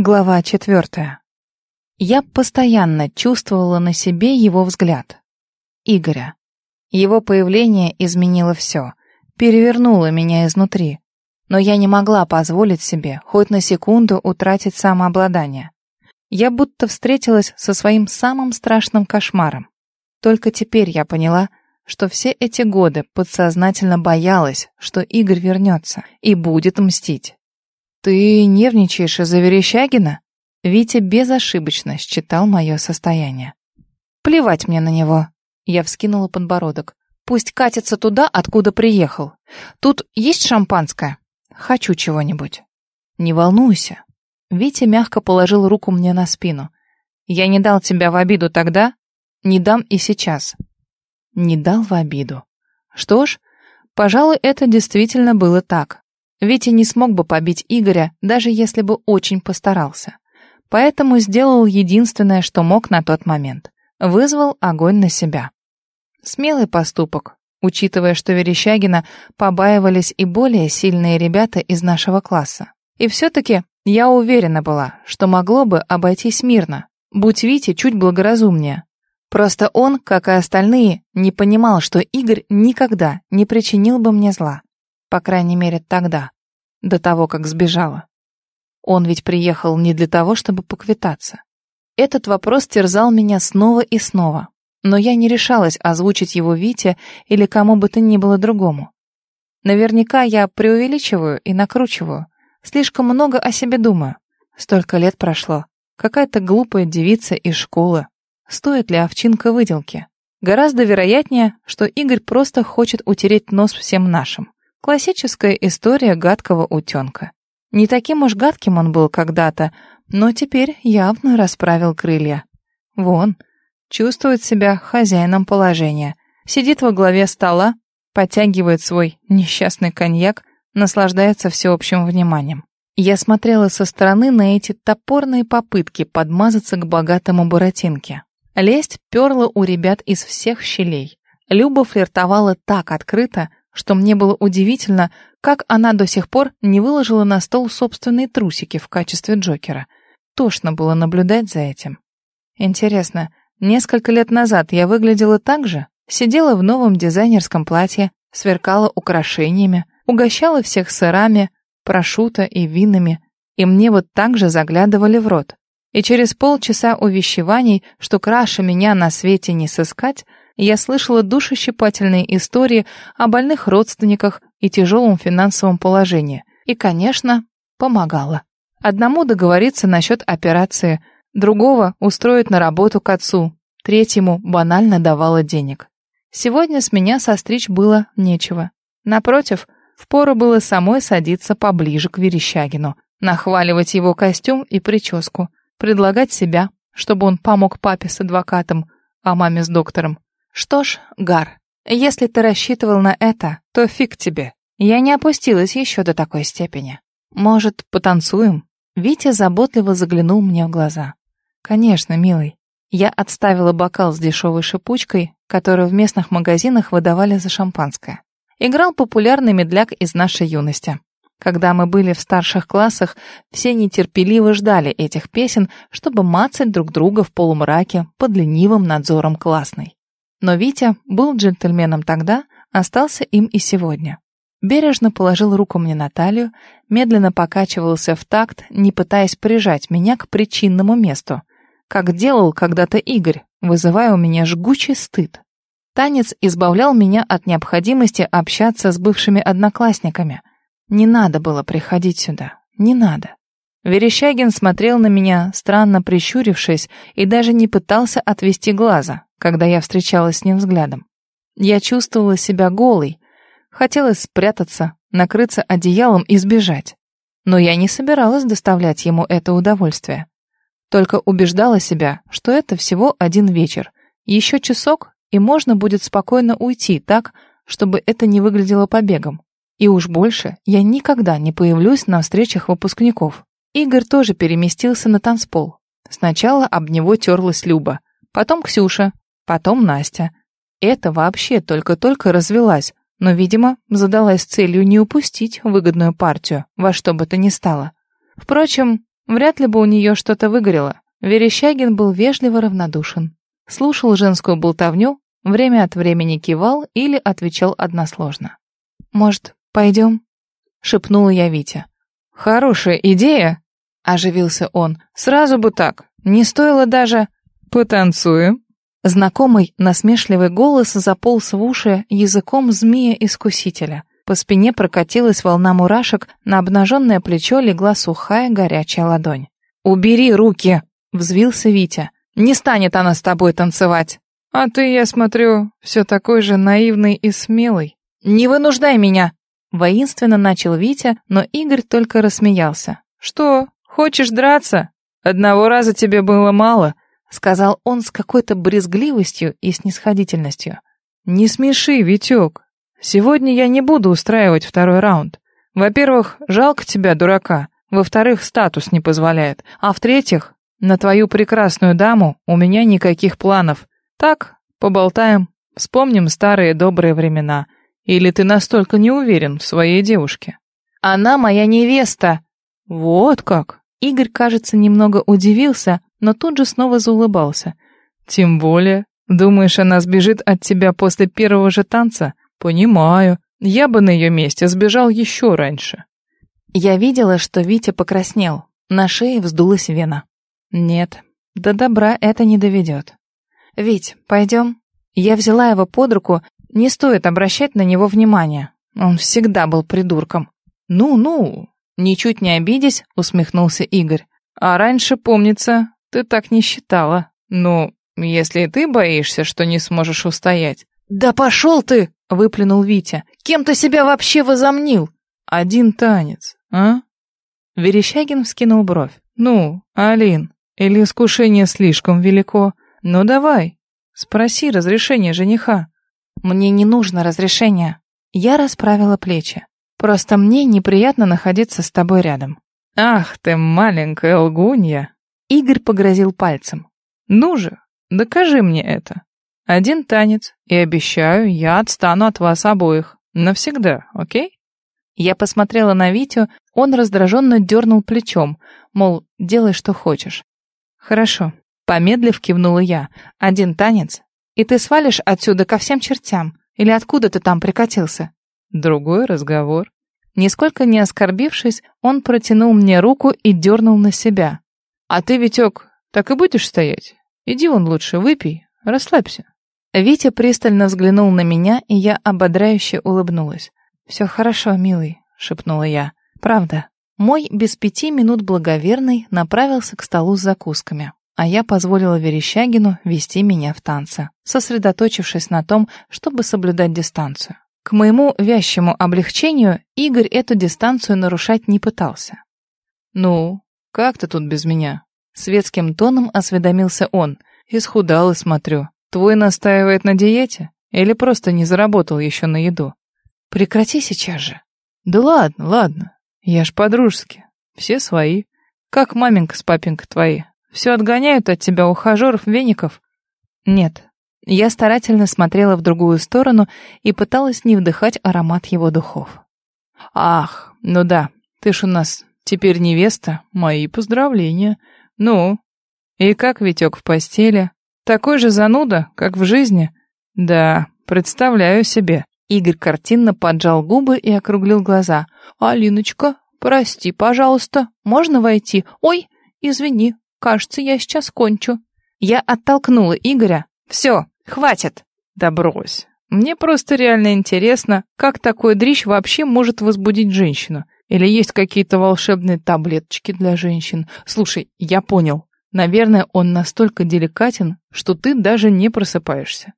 Глава четвертая. Я постоянно чувствовала на себе его взгляд. Игоря. Его появление изменило все, перевернуло меня изнутри. Но я не могла позволить себе хоть на секунду утратить самообладание. Я будто встретилась со своим самым страшным кошмаром. Только теперь я поняла, что все эти годы подсознательно боялась, что Игорь вернется и будет мстить. «Ты нервничаешь из-за Верещагина?» Витя безошибочно считал мое состояние. «Плевать мне на него!» Я вскинула подбородок. «Пусть катится туда, откуда приехал. Тут есть шампанское? Хочу чего-нибудь». «Не волнуйся». Витя мягко положил руку мне на спину. «Я не дал тебя в обиду тогда, не дам и сейчас». Не дал в обиду. Что ж, пожалуй, это действительно было так. Витя не смог бы побить Игоря, даже если бы очень постарался. Поэтому сделал единственное, что мог на тот момент. Вызвал огонь на себя. Смелый поступок, учитывая, что Верещагина побаивались и более сильные ребята из нашего класса. И все-таки я уверена была, что могло бы обойтись мирно, будь Витя чуть благоразумнее. Просто он, как и остальные, не понимал, что Игорь никогда не причинил бы мне зла. По крайней мере, тогда, до того, как сбежала. Он ведь приехал не для того, чтобы поквитаться. Этот вопрос терзал меня снова и снова, но я не решалась озвучить его Вите или кому бы то ни было другому. Наверняка я преувеличиваю и накручиваю, слишком много о себе думаю. Столько лет прошло. Какая-то глупая девица из школы. Стоит ли овчинка выделки? Гораздо вероятнее, что Игорь просто хочет утереть нос всем нашим. Классическая история гадкого утенка. Не таким уж гадким он был когда-то, но теперь явно расправил крылья. Вон, чувствует себя хозяином положения. Сидит во главе стола, подтягивает свой несчастный коньяк, наслаждается всеобщим вниманием. Я смотрела со стороны на эти топорные попытки подмазаться к богатому Буратинке. Лесть перла у ребят из всех щелей. Люба флиртовала так открыто, что мне было удивительно, как она до сих пор не выложила на стол собственные трусики в качестве Джокера. Тошно было наблюдать за этим. Интересно, несколько лет назад я выглядела так же? Сидела в новом дизайнерском платье, сверкала украшениями, угощала всех сырами, прошуто и винами, и мне вот так же заглядывали в рот. И через полчаса увещеваний, что краше меня на свете не сыскать, я слышала душещипательные истории о больных родственниках и тяжелом финансовом положении. И, конечно, помогала. Одному договориться насчет операции, другого устроить на работу к отцу, третьему банально давала денег. Сегодня с меня состричь было нечего. Напротив, впору было самой садиться поближе к Верещагину, нахваливать его костюм и прическу, предлагать себя, чтобы он помог папе с адвокатом, а маме с доктором. Что ж, Гар, если ты рассчитывал на это, то фиг тебе. Я не опустилась еще до такой степени. Может, потанцуем? Витя заботливо заглянул мне в глаза. Конечно, милый. Я отставила бокал с дешевой шипучкой, которую в местных магазинах выдавали за шампанское. Играл популярный медляк из нашей юности. Когда мы были в старших классах, все нетерпеливо ждали этих песен, чтобы мацать друг друга в полумраке под ленивым надзором классной. Но Витя был джентльменом тогда, остался им и сегодня. Бережно положил руку мне на талию, медленно покачивался в такт, не пытаясь прижать меня к причинному месту, как делал когда-то Игорь, вызывая у меня жгучий стыд. Танец избавлял меня от необходимости общаться с бывшими одноклассниками. Не надо было приходить сюда, не надо. Верещагин смотрел на меня, странно прищурившись, и даже не пытался отвести глаза, когда я встречалась с ним взглядом. Я чувствовала себя голой, хотелось спрятаться, накрыться одеялом и сбежать. Но я не собиралась доставлять ему это удовольствие. Только убеждала себя, что это всего один вечер. Еще часок, и можно будет спокойно уйти так, чтобы это не выглядело побегом. И уж больше я никогда не появлюсь на встречах выпускников. Игорь тоже переместился на танцпол. Сначала об него терлась Люба, потом Ксюша, потом Настя. Это вообще только-только развелась, но, видимо, задалась целью не упустить выгодную партию во что бы то ни стало. Впрочем, Вряд ли бы у нее что-то выгорело. Верещагин был вежливо равнодушен. Слушал женскую болтовню, время от времени кивал или отвечал односложно. «Может, пойдем?» — шепнула я Вите. «Хорошая идея!» — оживился он. «Сразу бы так. Не стоило даже...» «Потанцуем?» Знакомый насмешливый голос заполз в уши языком змея-искусителя. По спине прокатилась волна мурашек, на обнаженное плечо легла сухая горячая ладонь. «Убери руки!» — взвился Витя. «Не станет она с тобой танцевать!» «А ты, я смотрю, все такой же наивный и смелый». «Не вынуждай меня!» Воинственно начал Витя, но Игорь только рассмеялся. «Что, хочешь драться? Одного раза тебе было мало», — сказал он с какой-то брезгливостью и снисходительностью. «Не смеши, Витек. Сегодня я не буду устраивать второй раунд. Во-первых, жалко тебя, дурака. Во-вторых, статус не позволяет. А в-третьих, на твою прекрасную даму у меня никаких планов. Так, поболтаем, вспомним старые добрые времена. Или ты настолько не уверен в своей девушке? Она моя невеста. Вот как. Игорь, кажется, немного удивился, но тут же снова заулыбался. Тем более, думаешь, она сбежит от тебя после первого же танца? «Понимаю. Я бы на ее месте сбежал еще раньше». Я видела, что Витя покраснел. На шее вздулась вена. «Нет, до добра это не доведет». «Вить, пойдем?» Я взяла его под руку. Не стоит обращать на него внимания. Он всегда был придурком. «Ну-ну», ничуть не обидясь, усмехнулся Игорь. «А раньше, помнится, ты так не считала. Ну, если ты боишься, что не сможешь устоять». «Да пошел ты!» выплюнул Витя. Кем ты себя вообще возомнил? Один танец, а? Верещагин вскинул бровь. Ну, Алин, или искушение слишком велико? Ну давай, спроси разрешение жениха. Мне не нужно разрешения. Я расправила плечи. Просто мне неприятно находиться с тобой рядом. Ах ты маленькая лгунья. Игорь погрозил пальцем. Ну же, докажи мне это. Один танец, и обещаю, я отстану от вас обоих. Навсегда, окей? Я посмотрела на Витю, он раздраженно дернул плечом, мол, делай, что хочешь. Хорошо. Помедлив, кивнула я. Один танец, и ты свалишь отсюда ко всем чертям. Или откуда ты там прикатился? Другой разговор. Нисколько не оскорбившись, он протянул мне руку и дернул на себя. А ты, Витек, так и будешь стоять? Иди вон лучше, выпей, расслабься. Витя пристально взглянул на меня, и я ободряюще улыбнулась. «Все хорошо, милый», — шепнула я. «Правда». Мой без пяти минут благоверный направился к столу с закусками, а я позволила Верещагину вести меня в танцы, сосредоточившись на том, чтобы соблюдать дистанцию. К моему вязчему облегчению Игорь эту дистанцию нарушать не пытался. «Ну, как ты тут без меня?» Светским тоном осведомился он. «Исхудал и смотрю. Твой настаивает на диете? Или просто не заработал еще на еду? Прекрати сейчас же. Да ладно, ладно. Я ж по-дружески. Все свои. Как маменька с папенькой твои. Все отгоняют от тебя ухажеров, веников? Нет. Я старательно смотрела в другую сторону и пыталась не вдыхать аромат его духов. Ах, ну да, ты ж у нас теперь невеста. Мои поздравления. Ну, и как Витек в постели? Такой же зануда, как в жизни? Да, представляю себе. Игорь картинно поджал губы и округлил глаза. «Алиночка, прости, пожалуйста, можно войти? Ой, извини, кажется, я сейчас кончу». Я оттолкнула Игоря. «Все, хватит». «Да брось. Мне просто реально интересно, как такой дрищ вообще может возбудить женщину. Или есть какие-то волшебные таблеточки для женщин? Слушай, я понял. Наверное, он настолько деликатен, что ты даже не просыпаешься.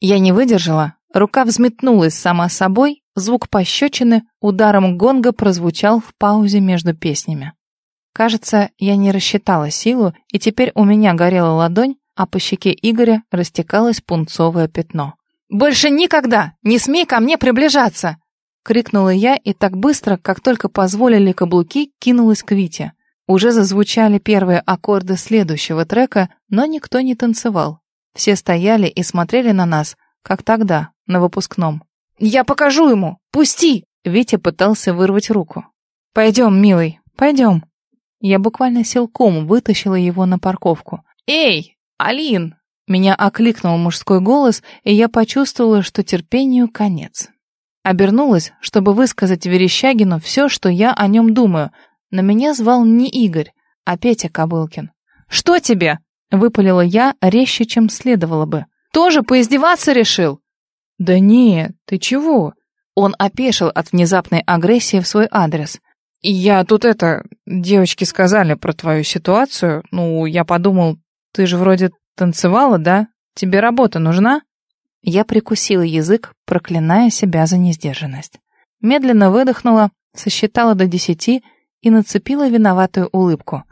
Я не выдержала. Рука взметнулась сама собой, звук пощечины ударом гонга прозвучал в паузе между песнями. Кажется, я не рассчитала силу, и теперь у меня горела ладонь, а по щеке Игоря растекалось пунцовое пятно. «Больше никогда! Не смей ко мне приближаться!» Крикнула я и так быстро, как только позволили каблуки, кинулась к Вите. Уже зазвучали первые аккорды следующего трека, но никто не танцевал. Все стояли и смотрели на нас, как тогда, на выпускном. «Я покажу ему! Пусти!» Витя пытался вырвать руку. «Пойдем, милый, пойдем». Я буквально силком вытащила его на парковку. «Эй, Алин!» Меня окликнул мужской голос, и я почувствовала, что терпению конец. Обернулась, чтобы высказать Верещагину все, что я о нем думаю. Но меня звал не Игорь, а Петя Кобылкин. «Что тебе?» — выпалила я резче, чем следовало бы. «Тоже поиздеваться решил?» «Да нет, ты чего?» Он опешил от внезапной агрессии в свой адрес. «Я тут это... Девочки сказали про твою ситуацию. Ну, я подумал, ты же вроде танцевала, да? Тебе работа нужна?» Я прикусила язык, проклиная себя за несдержанность. Медленно выдохнула, сосчитала до десяти и нацепила виноватую улыбку.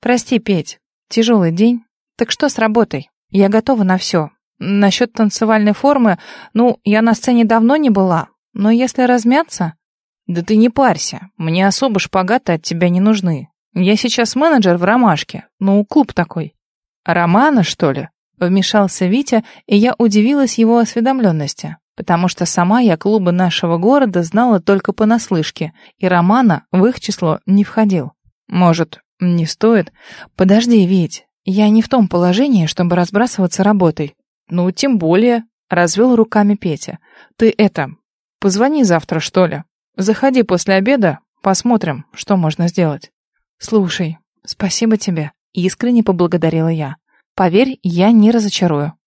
«Прости, Петь, тяжелый день. Так что с работой? Я готова на все. Насчет танцевальной формы, ну, я на сцене давно не была, но если размяться... Да ты не парься, мне особо шпагаты от тебя не нужны. Я сейчас менеджер в «Ромашке», ну, клуб такой. «Романа, что ли?» Вмешался Витя, и я удивилась его осведомленности, потому что сама я клубы нашего города знала только понаслышке, и Романа в их число не входил. Может, не стоит? Подожди, Вить, я не в том положении, чтобы разбрасываться работой. Ну, тем более, развел руками Петя. Ты это, позвони завтра, что ли. Заходи после обеда, посмотрим, что можно сделать. Слушай, спасибо тебе, искренне поблагодарила я. Поверь, я не разочарую.